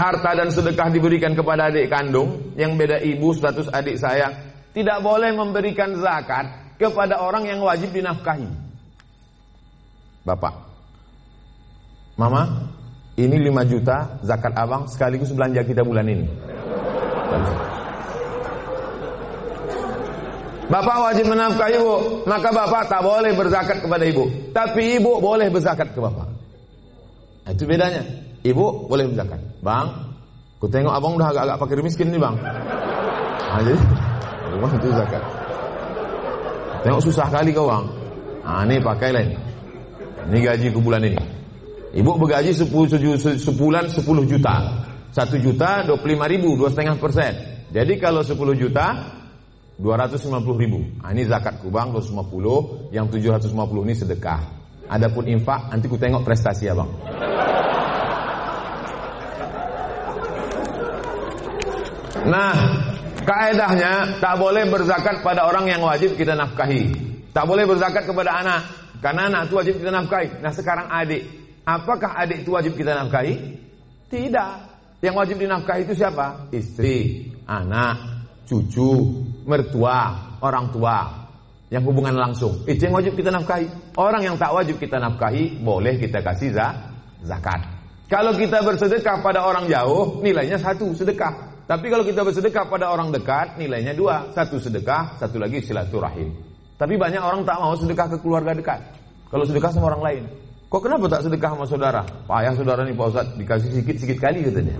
harta dan sedekah diberikan kepada adik kandung yang beda ibu status adik saya, tidak boleh memberikan zakat kepada orang yang wajib dinafkahi. Bapak, Mama, ini 5 juta zakat abang sekaligus belanja kita bulan ini. Bapak wajib menafkahi ibu, maka bapak tak boleh berzakat kepada ibu. Tapi ibu boleh berzakat ke bapak. Itu bedanya. Ibu boleh berzakat. Bang, ku tengok abang udah agak-agak fakir miskin nih bang. Nah, jadi, bang itu zakat. Tengok susah kali kau bang. Nah, ini pakai lain. Ini gaji ke bulan ini. Ibu bergaji 10, sebulan 10 juta. 1 juta 25 ribu, 2,5 persen. Jadi kalau 10 juta 250 ribu. Nah, ini zakat kubang 250, yang 750 ini sedekah. Adapun infak, nanti ku tengok prestasi ya bang. Nah, kaedahnya tak boleh berzakat pada orang yang wajib kita nafkahi. Tak boleh berzakat kepada anak, karena anak itu wajib kita nafkahi. Nah sekarang adik, apakah adik itu wajib kita nafkahi? Tidak. Yang wajib dinafkahi itu siapa? Istri, anak, cucu, mertua, orang tua yang hubungan langsung. Itu yang wajib kita nafkahi. Orang yang tak wajib kita nafkahi boleh kita kasih zakat. Kalau kita bersedekah pada orang jauh, nilainya satu sedekah. Tapi kalau kita bersedekah pada orang dekat, nilainya dua. Satu sedekah, satu lagi silaturahim. Tapi banyak orang tak mau sedekah ke keluarga dekat. Kalau sedekah sama orang lain. Kok kenapa tak sedekah sama saudara? Payah saudara nih Pak Ustaz, dikasih sedikit-sedikit kali katanya.